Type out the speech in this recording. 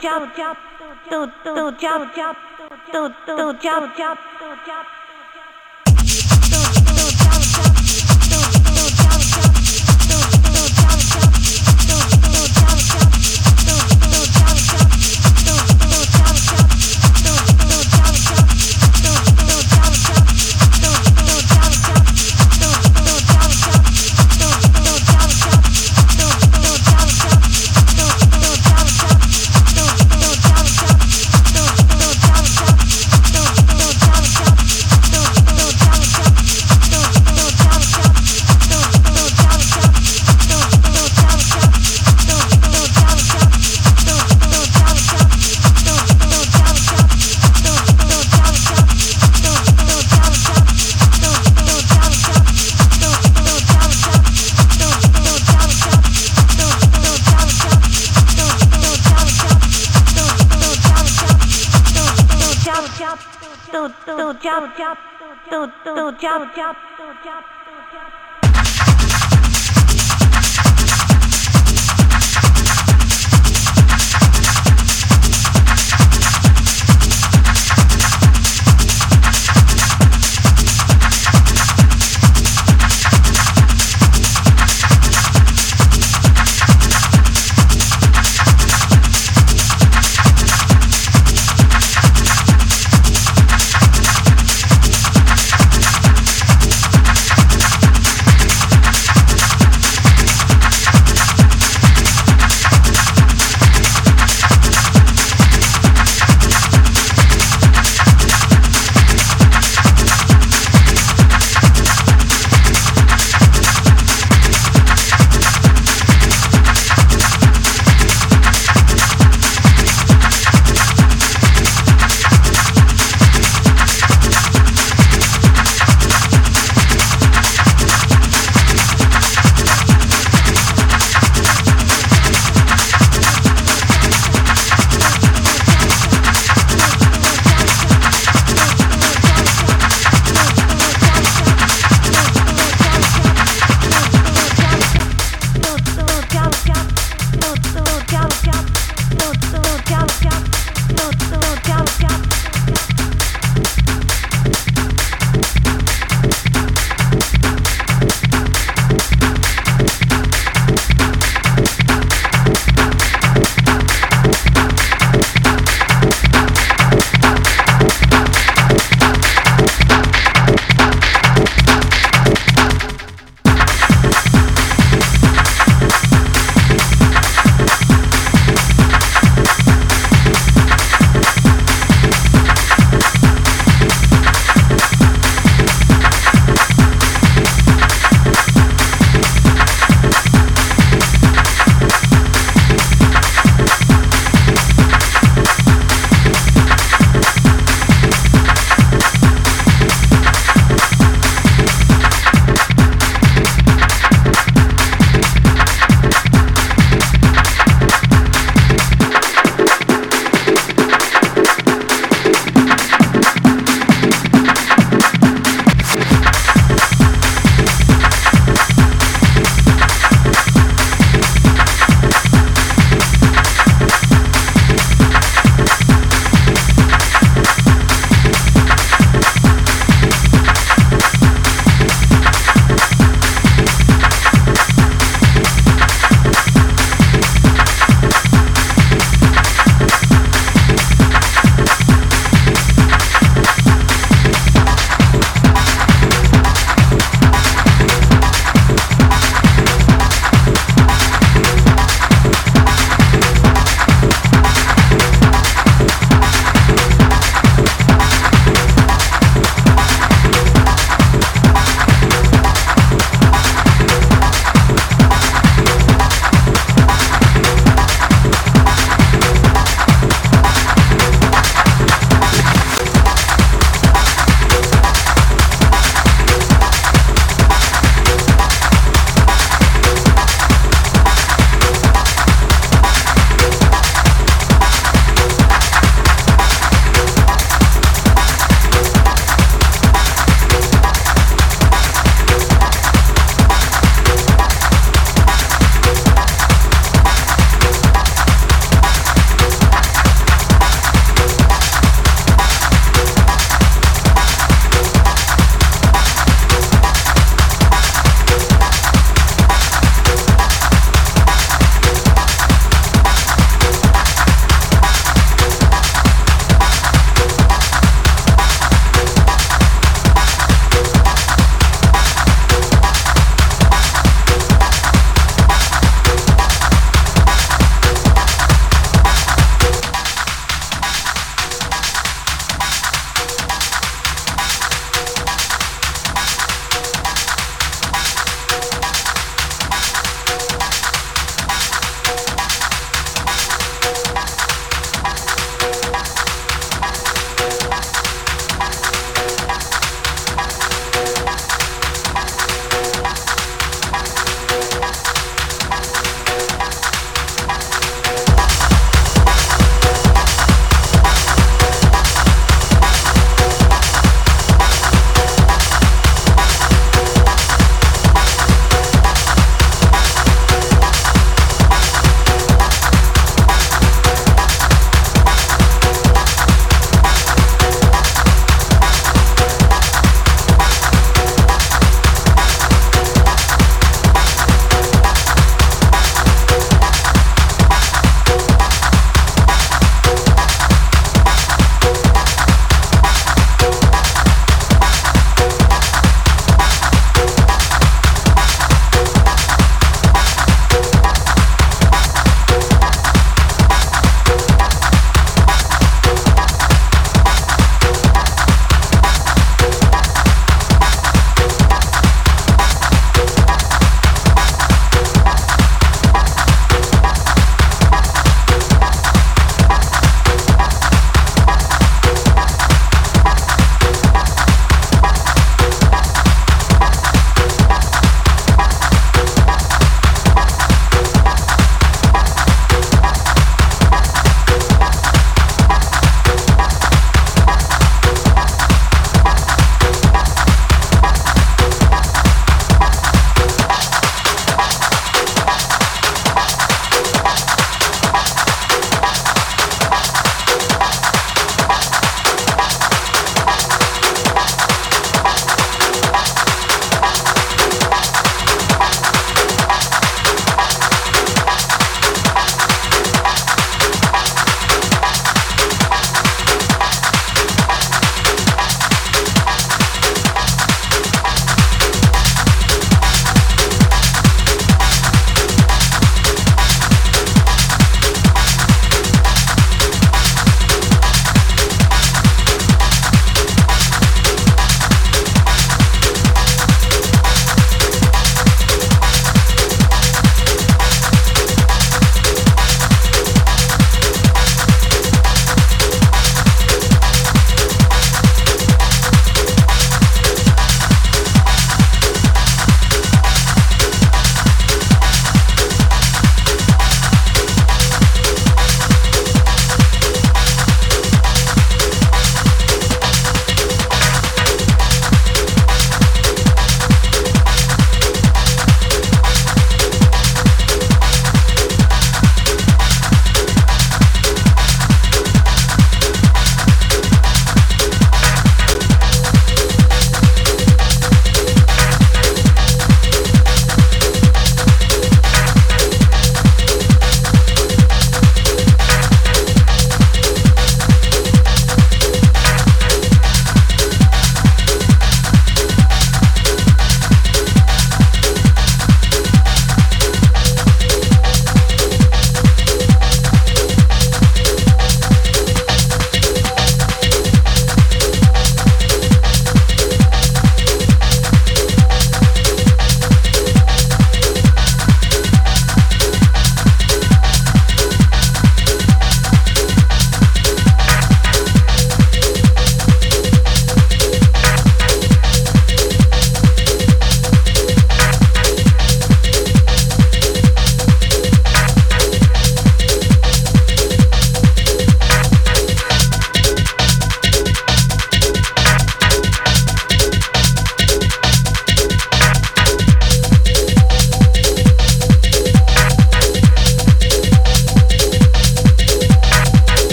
jump, jump, do do jump, jump, do do jump, jump, do jump. ドドジャブジャ